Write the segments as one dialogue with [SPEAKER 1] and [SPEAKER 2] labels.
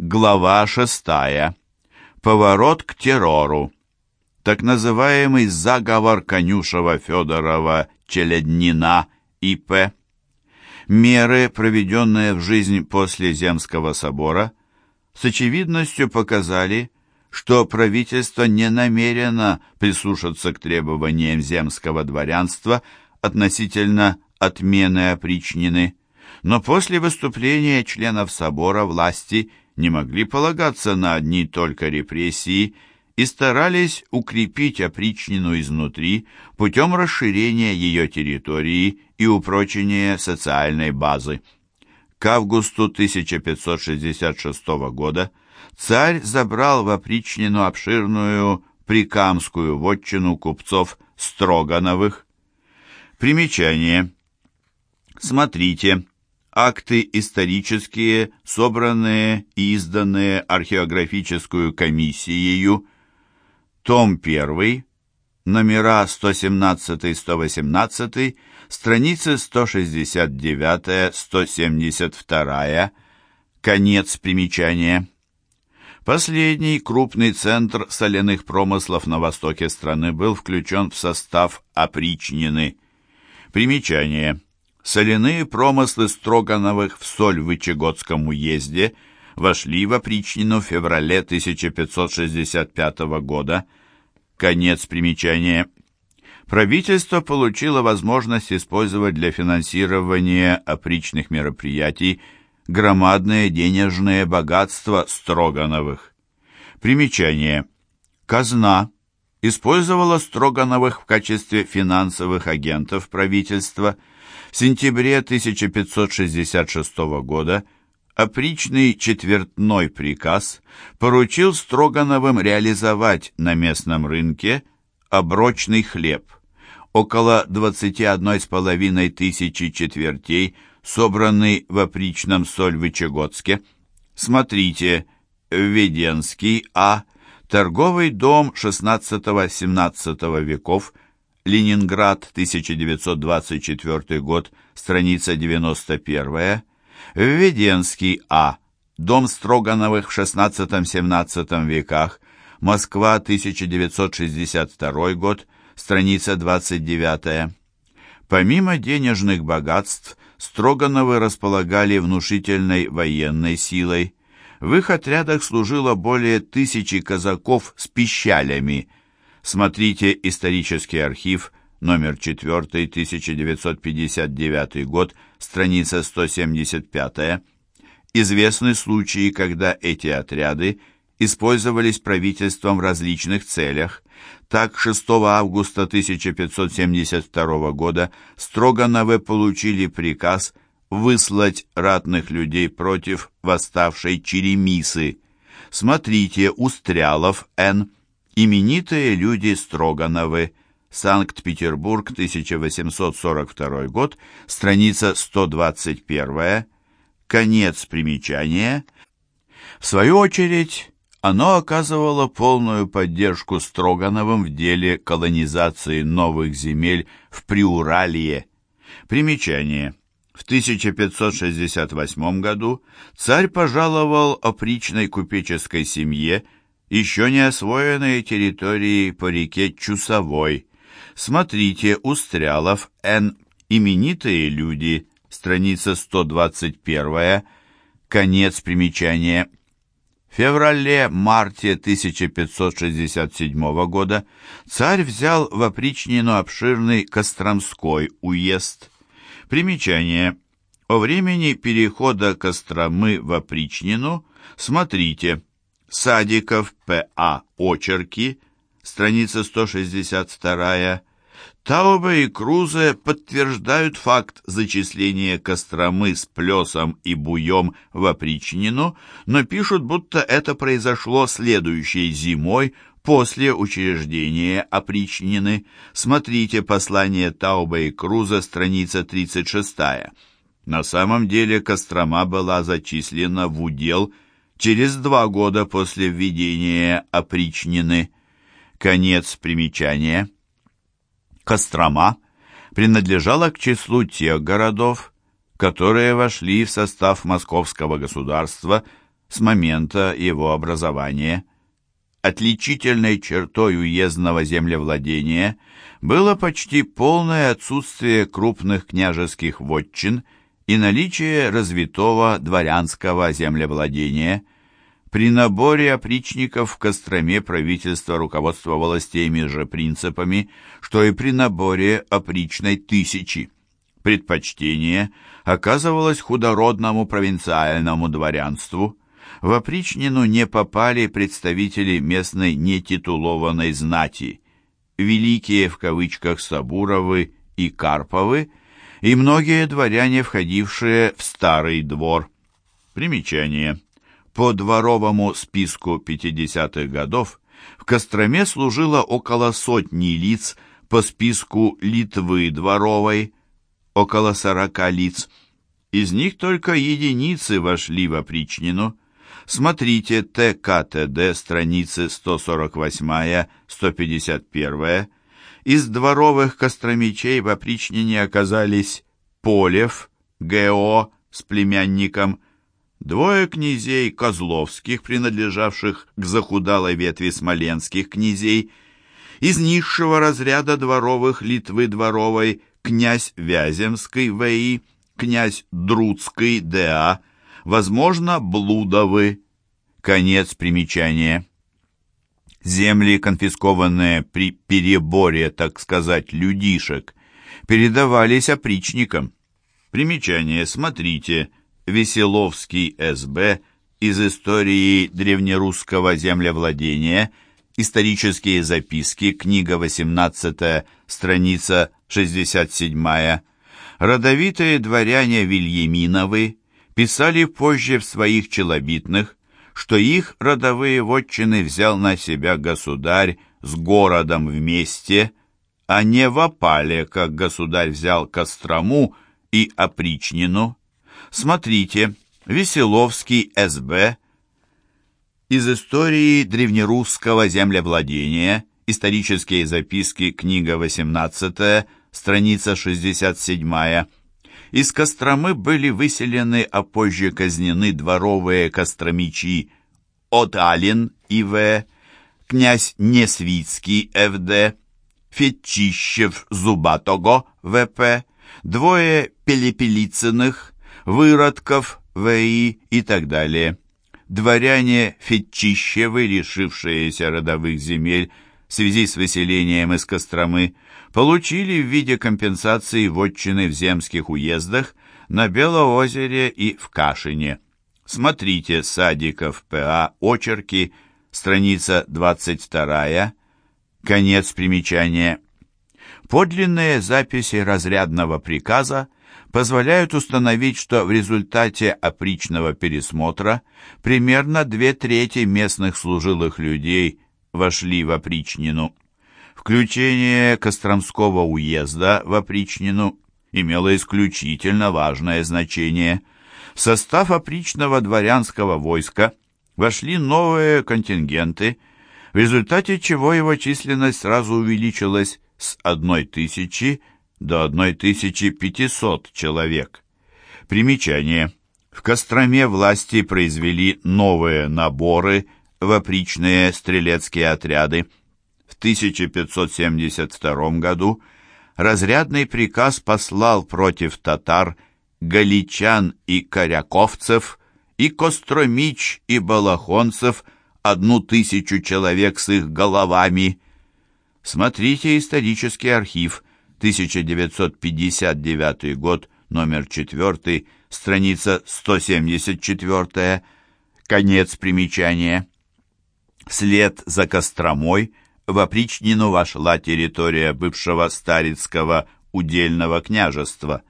[SPEAKER 1] Глава шестая. Поворот к террору. Так называемый заговор Конюшева-Федорова-Челяднина И.П. Меры, проведенные в жизнь после Земского собора, с очевидностью показали, что правительство не намерено прислушаться к требованиям земского дворянства относительно отмены опричнины, но после выступления членов собора власти не могли полагаться на одни только репрессии и старались укрепить опричнину изнутри путем расширения ее территории и упрочения социальной базы. К августу 1566 года царь забрал в опричнину обширную прикамскую вотчину купцов Строгановых. Примечание. Смотрите. Акты исторические, собранные и изданные археографическую комиссией, том 1, номера 117-118, страницы 169-172, конец примечания. Последний крупный центр соляных промыслов на востоке страны был включен в состав опричнины. Примечание. Соляные промыслы Строгановых в Соль-Вычегодском уезде вошли в опричнину в феврале 1565 года – Конец примечания. Правительство получило возможность использовать для финансирования опричных мероприятий громадное денежное богатство Строгановых. Примечание. Казна использовала Строгановых в качестве финансовых агентов правительства. Сентябре 1566 года опричный четвертной приказ поручил Строгановым реализовать на местном рынке оброчный хлеб. Около 21,5 тысячи четвертей, собранный в опричном Сольвычегодске. Смотрите, Введенский А. Торговый дом XVI-XVII веков, Ленинград, 1924 год, страница 91 Введенский А. Дом Строгановых в XVI-XVII веках. Москва, 1962 год. Страница 29. Помимо денежных богатств, Строгановы располагали внушительной военной силой. В их отрядах служило более тысячи казаков с пищалями. Смотрите исторический архив номер 4, 1959 год, страница 175. Известны случаи, когда эти отряды использовались правительством в различных целях. Так, 6 августа 1572 года Строгановы получили приказ выслать ратных людей против восставшей Черемисы. Смотрите, Устрялов, Н. Именитые люди Строгановы. Санкт-Петербург, 1842 год, страница 121, конец примечания. В свою очередь, оно оказывало полную поддержку Строгановым в деле колонизации новых земель в Приуралье. Примечание. В 1568 году царь пожаловал опричной купеческой семье еще не освоенные территории по реке Чусовой, Смотрите, Устрялов, Н. Именитые люди, страница 121, конец примечания. В феврале-марте 1567 года царь взял в опричнину обширный Костромской уезд. Примечание. О времени перехода Костромы в опричнину смотрите Садиков П.А. Очерки, страница 162, Таубе и Крузе подтверждают факт зачисления Костромы с Плесом и Буем в опричнину, но пишут, будто это произошло следующей зимой после учреждения опричнины. Смотрите послание Таубе и Круза, страница 36. На самом деле Кострома была зачислена в удел через два года после введения опричнины. Конец примечания. Кострома принадлежала к числу тех городов, которые вошли в состав московского государства с момента его образования. Отличительной чертой уездного землевладения было почти полное отсутствие крупных княжеских вотчин и наличие развитого дворянского землевладения. При наборе опричников в Костроме правительство руководствовалось теми же принципами, что и при наборе опричной тысячи. Предпочтение оказывалось худородному провинциальному дворянству. В опричнину не попали представители местной нетитулованной знати, великие в кавычках Сабуровы и Карповы, и многие дворяне, входившие в старый двор. Примечание. По дворовому списку 50-х годов в Костроме служило около сотни лиц по списку Литвы дворовой, около сорока лиц. Из них только единицы вошли в опричнину. Смотрите ТКТД, страницы 148-151. Из дворовых костромичей в опричнине оказались Полев, ГО с племянником, двое князей Козловских, принадлежавших к захудалой ветви смоленских князей, из низшего разряда дворовых Литвы дворовой князь Вяземский В.И., князь Друцкий Д.А., возможно, Блудовы. Конец примечания. Земли, конфискованные при переборе, так сказать, людишек, передавались опричникам. Примечание, смотрите, Веселовский С.Б. из истории древнерусского землевладения, исторические записки, книга 18, страница 67. Родовитые дворяне Вильяминовы писали позже в своих челобитных, что их родовые вотчины взял на себя государь с городом вместе, а не в опале, как государь взял Кострому и Опричнину. Смотрите, Веселовский СБ из истории древнерусского землевладения, исторические записки, книга 18, страница 67 из Костромы были выселены, а позже казнены дворовые костромичи Оталин И.В., князь Несвицкий Ф.Д., Фетчищев Зубатого В.П., двое Пелепелицыных, Выродков В.И. и так далее. Дворяне Фетчищевы, лишившиеся родовых земель в связи с выселением из Костромы, получили в виде компенсации вотчины в земских уездах на Белоозере и в Кашине. Смотрите Садиков П.А. Очерки, страница 22, конец примечания. Подлинные записи разрядного приказа позволяют установить, что в результате опричного пересмотра примерно две трети местных служилых людей вошли в опричнину. Включение Костромского уезда в опричнину имело исключительно важное значение. В состав опричного дворянского войска вошли новые контингенты, в результате чего его численность сразу увеличилась с 1000 до 1500 человек. Примечание. В Костроме власти произвели новые наборы в опричные стрелецкие отряды. В 1572 году разрядный приказ послал против татар галичан и коряковцев, и костромич, и балахонцев одну тысячу человек с их головами. Смотрите исторический архив, 1959 год, номер 4, страница 174, конец примечания. Вслед за Костромой в опричнину вошла территория бывшего Старицкого удельного княжества.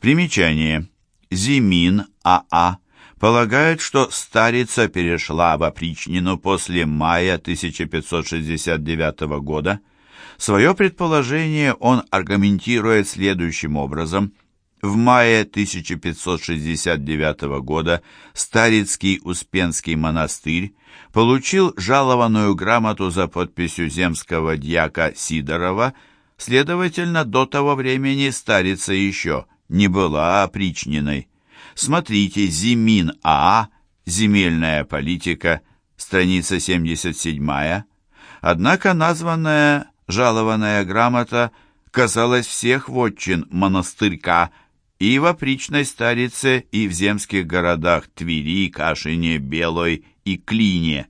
[SPEAKER 1] Примечание. Зимин А.А. А, полагает, что Старица перешла в опричнину после мая 1569 года. Свое предположение он аргументирует следующим образом – в мае 1569 года Старицкий Успенский монастырь получил жалованную грамоту за подписью земского дьяка Сидорова, следовательно, до того времени Старица еще не была опричниной. Смотрите Зимин АА, Земельная политика, страница 77. Однако названная жалованная грамота касалась всех вотчин монастырька и в опричной старице, и в земских городах Твери, Кашине, Белой и Клине.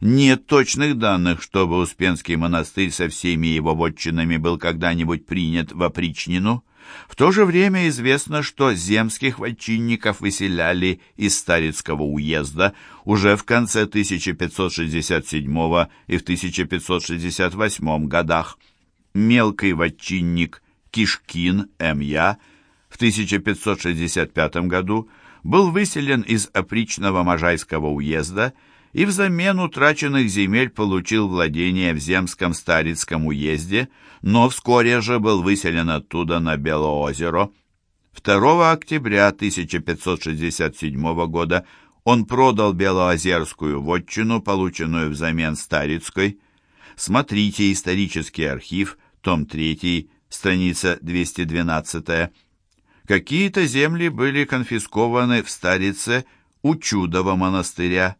[SPEAKER 1] Нет точных данных, чтобы Успенский монастырь со всеми его вотчинами был когда-нибудь принят в опричнину. В то же время известно, что земских вотчинников выселяли из Старицкого уезда уже в конце 1567 и в 1568 годах. Мелкий вотчинник Кишкин М.Я. в 1565 году был выселен из опричного Можайского уезда и взамен утраченных земель получил владение в Земском Старицком уезде, но вскоре же был выселен оттуда на Белоозеро. 2 октября 1567 года он продал Белоозерскую вотчину, полученную взамен Старицкой. Смотрите исторический архив, том 3, страница 212. Какие-то земли были конфискованы в Старице у Чудова монастыря.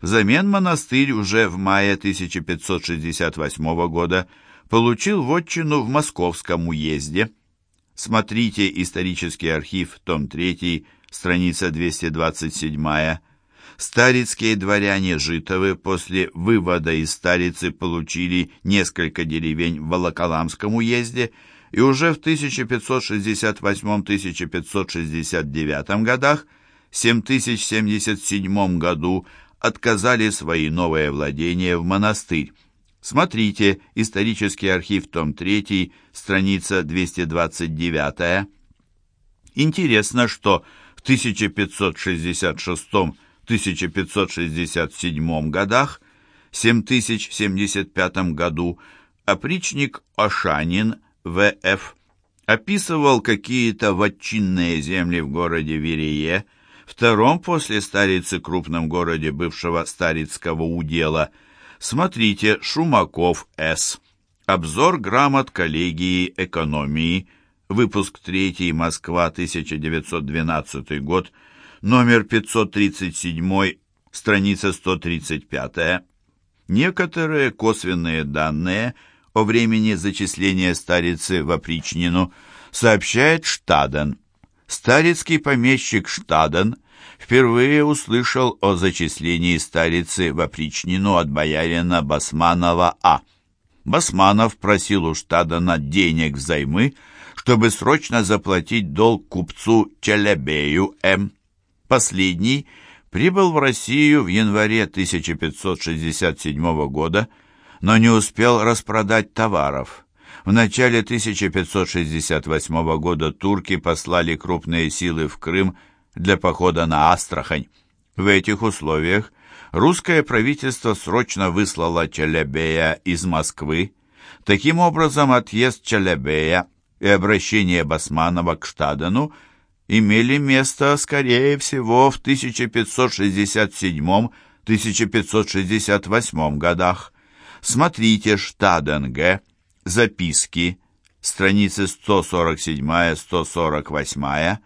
[SPEAKER 1] Взамен монастырь уже в мае 1568 года получил вотчину в Московском уезде. Смотрите исторический архив, том 3, страница 227. Старицкие дворяне Житовы после вывода из Старицы получили несколько деревень в Волоколамском уезде и уже в 1568-1569 годах, 7077 году отказали свои новые владения в монастырь. Смотрите «Исторический архив», том 3, страница 229. Интересно, что в 1566-1567 годах, 7075 году, опричник Ошанин В.Ф. описывал какие-то вотчинные земли в городе Верее, втором после Старицы крупном городе бывшего Старицкого удела. Смотрите Шумаков С. Обзор грамот коллегии экономии. Выпуск 3. Москва, 1912 год. Номер 537, страница 135. Некоторые косвенные данные о времени зачисления Старицы в опричнину сообщает Штаден. Старицкий помещик Штаден впервые услышал о зачислении старицы в опричнину от боярина Басманова А. Басманов просил у Штадена денег взаймы, чтобы срочно заплатить долг купцу Челябею М. Последний прибыл в Россию в январе 1567 года, но не успел распродать товаров. В начале 1568 года турки послали крупные силы в Крым для похода на Астрахань. В этих условиях русское правительство срочно выслало Челябея из Москвы. Таким образом, отъезд Челябея и обращение Басманова к Штадену имели место, скорее всего, в 1567-1568 годах. Смотрите Штаден Г. Записки, страницы 147-148,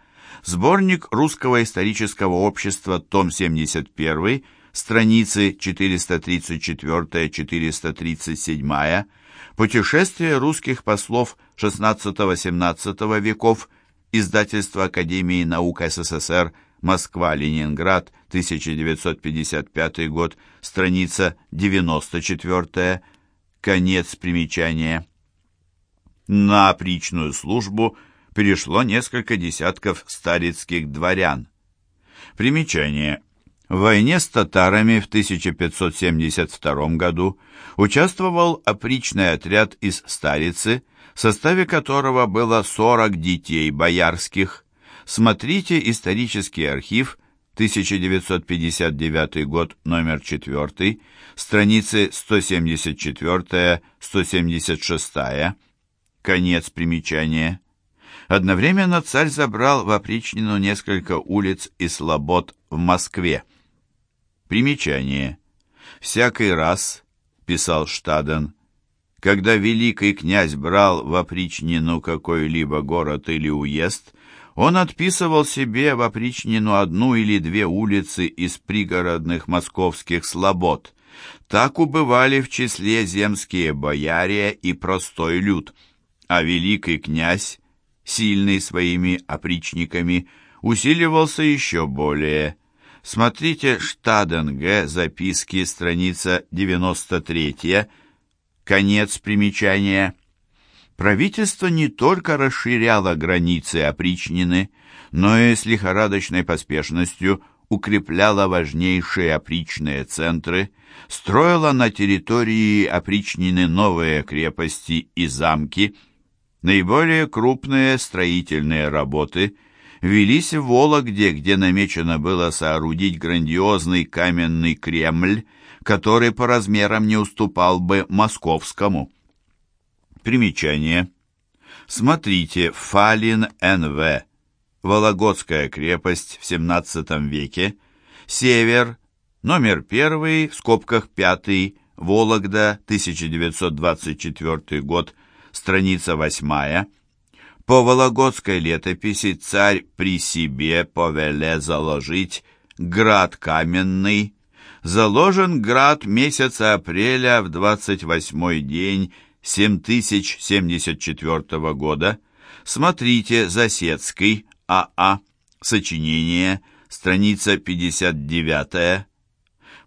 [SPEAKER 1] сборник Русского исторического общества, том 71, страницы 434-437, путешествие русских послов XVI-XVII веков, издательство Академии наук СССР, Москва-Ленинград, 1955 год, страница 94 Конец примечания. На опричную службу перешло несколько десятков старицких дворян. Примечание. В войне с татарами в 1572 году участвовал опричный отряд из Старицы, в составе которого было 40 детей боярских. Смотрите исторический архив 1959 год, номер 4, страницы 174-176, конец примечания. Одновременно царь забрал в опричнину несколько улиц и слобод в Москве. Примечание. «Всякий раз, — писал Штаден, — когда великий князь брал в опричнину какой-либо город или уезд, Он отписывал себе в опричнину одну или две улицы из пригородных московских слобод. Так убывали в числе земские бояре и простой люд, а великий князь, сильный своими опричниками, усиливался еще более. Смотрите Штаденге, записки, страница 93, конец примечания. Правительство не только расширяло границы опричнины, но и с лихорадочной поспешностью укрепляло важнейшие опричные центры, строило на территории опричнины новые крепости и замки. Наиболее крупные строительные работы велись в Вологде, где намечено было соорудить грандиозный каменный Кремль, который по размерам не уступал бы московскому. Примечание. Смотрите Фалин Н.В. Вологодская крепость в XVII веке. Север. Номер первый, в скобках пятый. Вологда, 1924 год. Страница восьмая. По Вологодской летописи царь при себе повеле заложить град каменный. Заложен град месяца апреля в 28 день 7074 года. Смотрите Засецкий, АА, сочинение, страница 59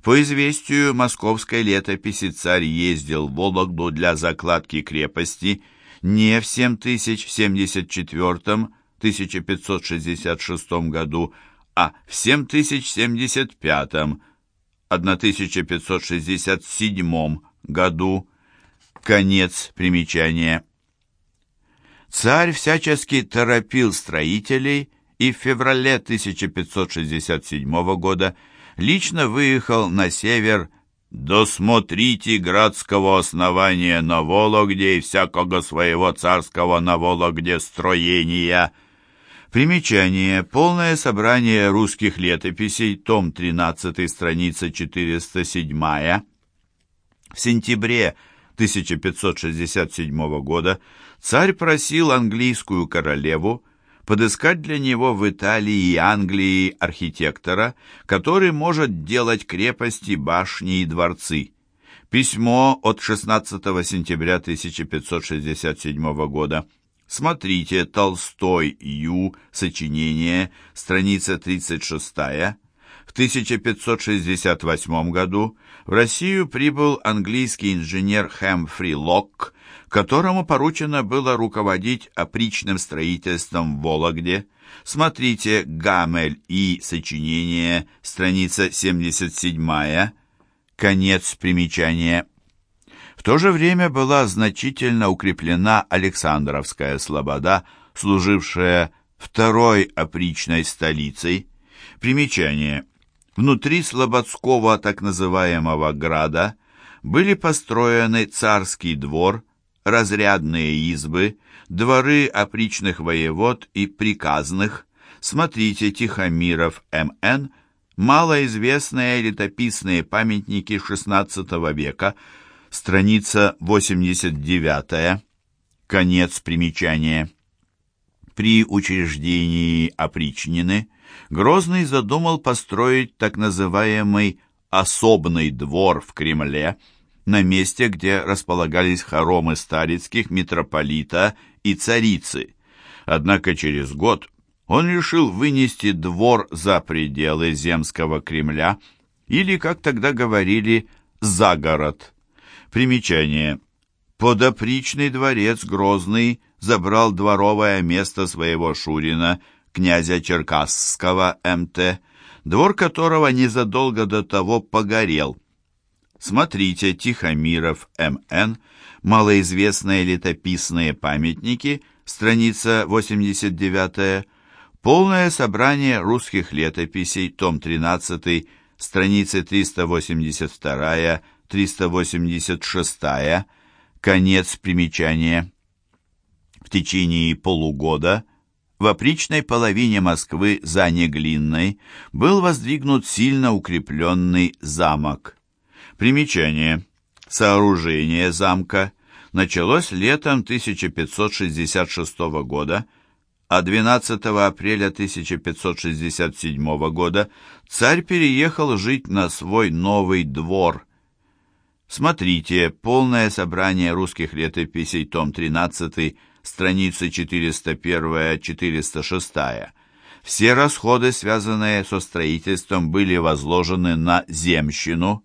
[SPEAKER 1] По известию московской летописи царь ездил в Вологду для закладки крепости не в 7074-1566 году, а в 7075-1567 году, Конец примечания. Царь всячески торопил строителей и в феврале 1567 года лично выехал на север «Досмотрите градского основания на Вологде и всякого своего царского на Вологде строения». Примечание. Полное собрание русских летописей, том 13, страница 407. В сентябре 1567 года царь просил английскую королеву подыскать для него в Италии и Англии архитектора, который может делать крепости, башни и дворцы. Письмо от 16 сентября 1567 года. Смотрите Толстой Ю. Сочинение, страница 36 в 1568 году в Россию прибыл английский инженер Хэмфри Лок, которому поручено было руководить опричным строительством в Вологде. Смотрите «Гамель» и «Сочинение», страница 77 конец примечания. В то же время была значительно укреплена Александровская слобода, служившая второй опричной столицей. Примечание. Внутри Слободского так называемого града были построены царский двор, разрядные избы, дворы опричных воевод и приказных. Смотрите Тихомиров М.Н., малоизвестные летописные памятники XVI века, страница 89 конец примечания. При учреждении опричнины – Грозный задумал построить так называемый «особный двор» в Кремле, на месте, где располагались хоромы Старицких, митрополита и царицы. Однако через год он решил вынести двор за пределы земского Кремля, или, как тогда говорили, за город. Примечание. Подопричный дворец Грозный забрал дворовое место своего Шурина – князя Черкасского МТ, двор которого незадолго до того погорел. Смотрите Тихомиров МН, малоизвестные летописные памятники, страница 89 полное собрание русских летописей, том 13, страницы 382-386, конец примечания. В течение полугода в опричной половине Москвы за Неглинной был воздвигнут сильно укрепленный замок. Примечание. Сооружение замка началось летом 1566 года, а 12 апреля 1567 года царь переехал жить на свой новый двор. Смотрите, полное собрание русских летописей, том 13, страницы 401-406. Все расходы, связанные со строительством, были возложены на земщину.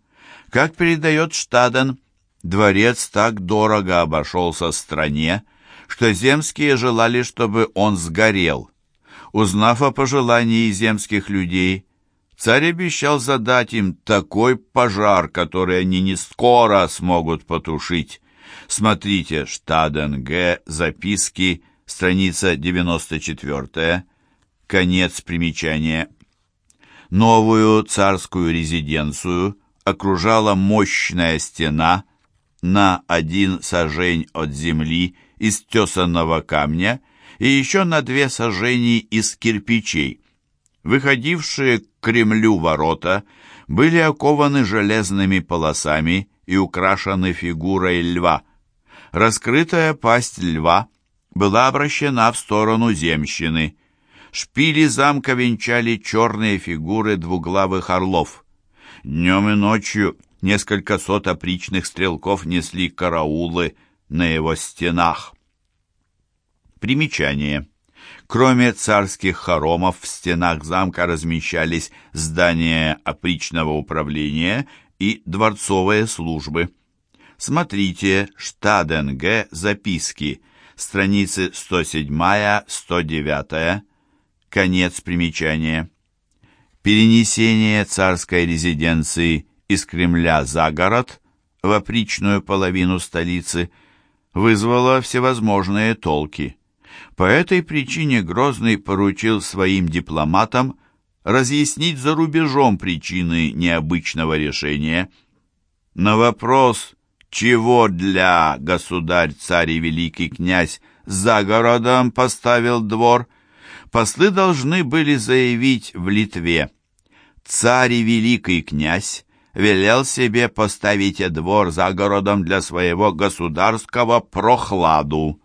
[SPEAKER 1] Как передает Штаден, дворец так дорого обошелся стране, что земские желали, чтобы он сгорел. Узнав о пожелании земских людей, царь обещал задать им такой пожар, который они не скоро смогут потушить. Смотрите, Штаден Г. Записки, страница 94 конец примечания. Новую царскую резиденцию окружала мощная стена на один сажень от земли из тесанного камня и еще на две сажени из кирпичей. Выходившие к Кремлю ворота были окованы железными полосами и украшены фигурой льва. Раскрытая пасть льва была обращена в сторону земщины. Шпили замка венчали черные фигуры двуглавых орлов. Днем и ночью несколько сот опричных стрелков несли караулы на его стенах. Примечание. Кроме царских хоромов, в стенах замка размещались здания опричного управления и дворцовые службы. Смотрите Штаден Г. Записки, страницы 107-109, конец примечания. Перенесение царской резиденции из Кремля за город в опричную половину столицы вызвало всевозможные толки. По этой причине Грозный поручил своим дипломатам разъяснить за рубежом причины необычного решения. На вопрос, чего для государь, царь и великий князь за городом поставил двор, послы должны были заявить в Литве. Царь и великий князь велел себе поставить двор за городом для своего государского прохладу.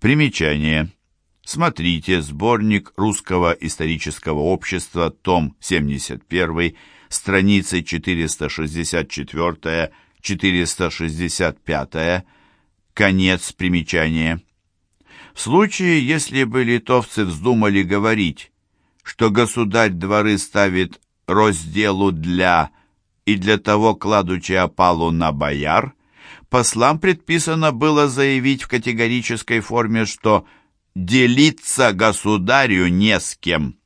[SPEAKER 1] Примечание. Смотрите сборник Русского исторического общества, том 71, страницы 464-465, конец примечания. В случае, если бы литовцы вздумали говорить, что государь дворы ставит разделу для и для того кладучи опалу на бояр, послам предписано было заявить в категорической форме, что «делиться государю не с кем».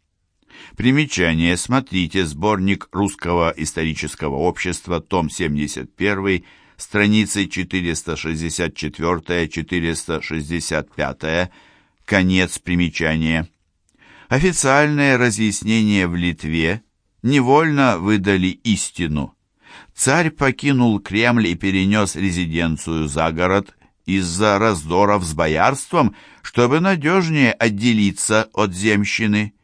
[SPEAKER 1] Примечание. Смотрите сборник Русского исторического общества, том 71, страницы 464-465, конец примечания. Официальное разъяснение в Литве невольно выдали истину. Царь покинул Кремль и перенес резиденцию за город из-за раздоров с боярством, чтобы надежнее отделиться от земщины.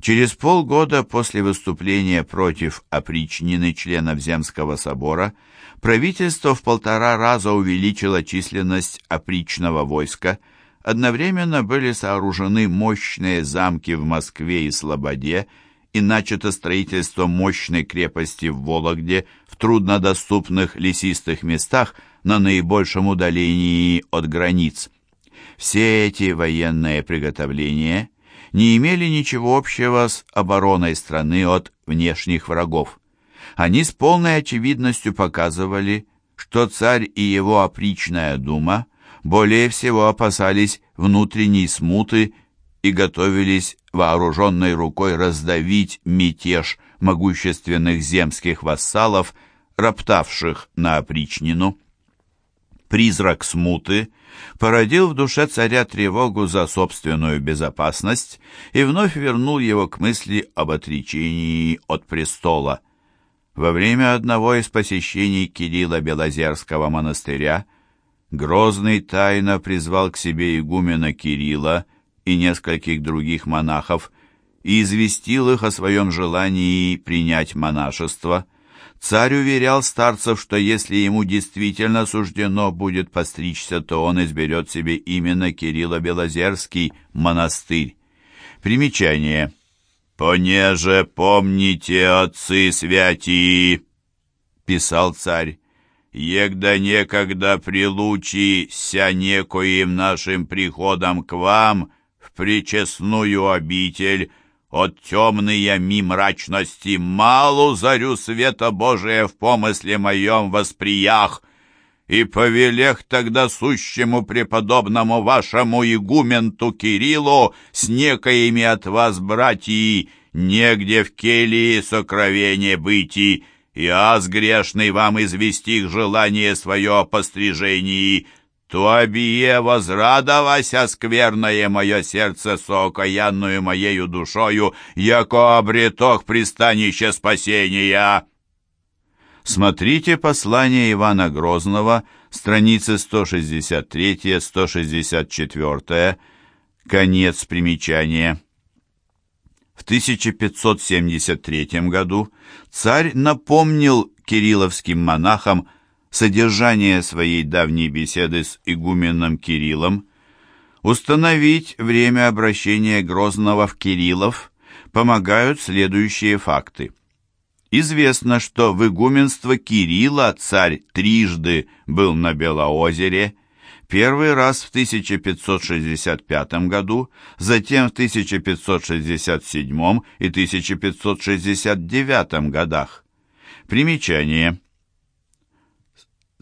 [SPEAKER 1] Через полгода после выступления против опричнины членов Земского собора правительство в полтора раза увеличило численность опричного войска, одновременно были сооружены мощные замки в Москве и Слободе и начато строительство мощной крепости в Вологде в труднодоступных лесистых местах на наибольшем удалении от границ. Все эти военные приготовления не имели ничего общего с обороной страны от внешних врагов. Они с полной очевидностью показывали, что царь и его опричная дума более всего опасались внутренней смуты и готовились вооруженной рукой раздавить мятеж могущественных земских вассалов, роптавших на опричнину. Призрак смуты породил в душе царя тревогу за собственную безопасность и вновь вернул его к мысли об отречении от престола. Во время одного из посещений Кирилла Белозерского монастыря Грозный тайно призвал к себе игумена Кирилла и нескольких других монахов и известил их о своем желании принять монашество. Царь уверял старцев, что если ему действительно суждено будет постричься, то он изберет себе именно Кирилла Белозерский монастырь. Примечание. «Понеже помните, отцы святии», — писал царь, «егда некогда прилучи ся некоим нашим приходом к вам в причестную обитель, от темные ми мрачности малу зарю света Божия в помысле моем восприях, и повелех тогда сущему преподобному вашему игументу Кириллу с некоими от вас братьи, негде в келии сокровение быти, и аз грешный вам извести их желание свое о пострижении, то обие возрадовася скверное мое сердце со окаянную моею душою, яко обретох пристанище спасения». Смотрите послание Ивана Грозного, страницы 163-164, конец примечания. В 1573 году царь напомнил кирилловским монахам содержание своей давней беседы с игуменом Кириллом, установить время обращения Грозного в Кириллов помогают следующие факты. Известно, что в игуменство Кирилла царь трижды был на Белоозере, первый раз в 1565 году, затем в 1567 и 1569 годах. Примечание.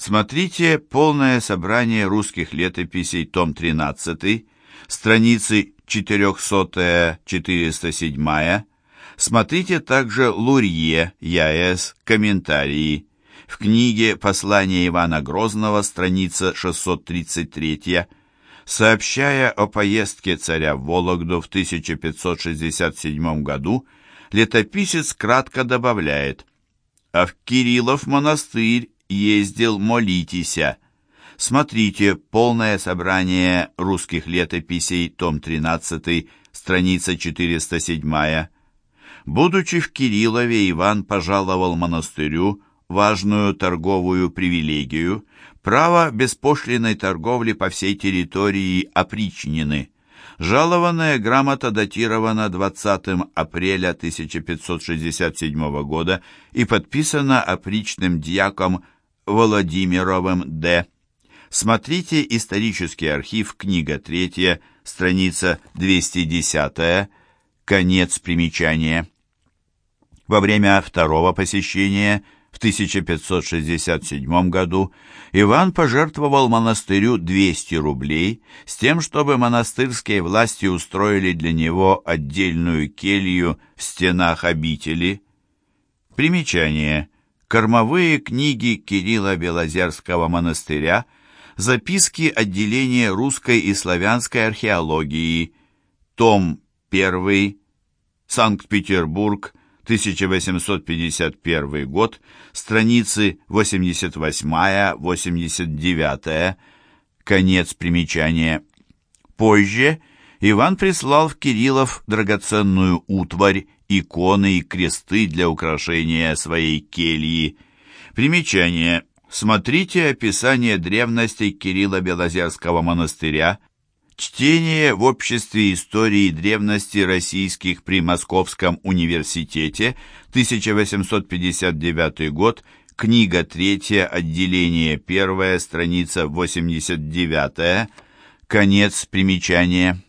[SPEAKER 1] Смотрите полное собрание русских летописей, том 13, страницы 400-407, Смотрите также Лурье, ЯС, комментарии. В книге «Послание Ивана Грозного», страница 633 сообщая о поездке царя в Вологду в 1567 году, летописец кратко добавляет. «А в Кириллов монастырь ездил молитеся». Смотрите полное собрание русских летописей, том 13, страница 407 Будучи в Кириллове, Иван пожаловал монастырю важную торговую привилегию – право беспошлиной торговли по всей территории опричнины. Жалованная грамота датирована 20 апреля 1567 года и подписана опричным дьяком Владимировым Д. Смотрите исторический архив, книга 3, страница 210 Конец примечания. Во время второго посещения в 1567 году Иван пожертвовал монастырю 200 рублей с тем, чтобы монастырские власти устроили для него отдельную келью в стенах обители. Примечание. Кормовые книги Кирилла Белозерского монастыря, записки отделения русской и славянской археологии, том 1, Санкт-Петербург, 1851 год, страницы 88-89, конец примечания. Позже Иван прислал в Кириллов драгоценную утварь, иконы и кресты для украшения своей кельи. Примечание. Смотрите описание древностей Кирилла Белозерского монастыря, Чтение в обществе истории древности российских при Московском университете, 1859 год, книга 3, отделение 1, страница 89, конец примечания.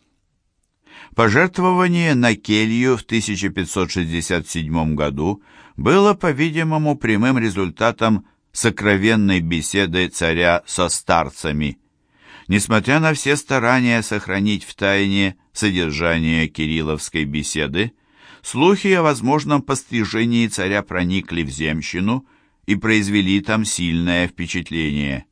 [SPEAKER 1] Пожертвование на келью в 1567 году было, по-видимому, прямым результатом сокровенной беседы царя со старцами. Несмотря на все старания сохранить в тайне содержание Кирилловской беседы, слухи о возможном пострижении царя проникли в земщину и произвели там сильное впечатление.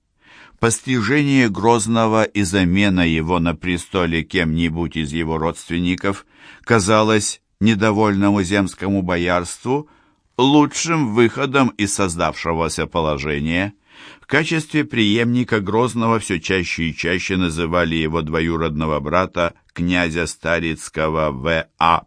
[SPEAKER 1] Пострижение Грозного и замена его на престоле кем-нибудь из его родственников казалось недовольному земскому боярству лучшим выходом из создавшегося положения – в качестве преемника Грозного все чаще и чаще называли его двоюродного брата князя Старицкого В.А.